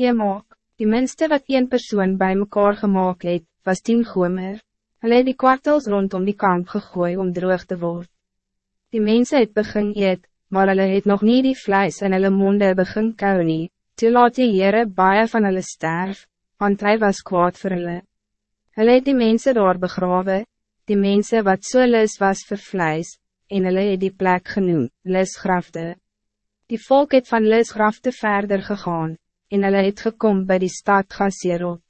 Je maak, die minste wat een persoon bij mekaar gemaakt het, was tien gomer. Hulle het die kwartels rondom die kamp gegooi om droog te worden. Die mensen het begin eet, maar hulle het nog niet die vlees in hulle monde begin kou nie, toe laat die Heere baie van hulle sterf, want hij was kwaad vir hulle. Hulle het die mensen daar begrawe, die mensen wat so lis was vir vlees, en hulle het die plek genoem, lisgrafte. Die volk het van lisgrafte verder gegaan, en hulle het gekom bij die stad Gaserot.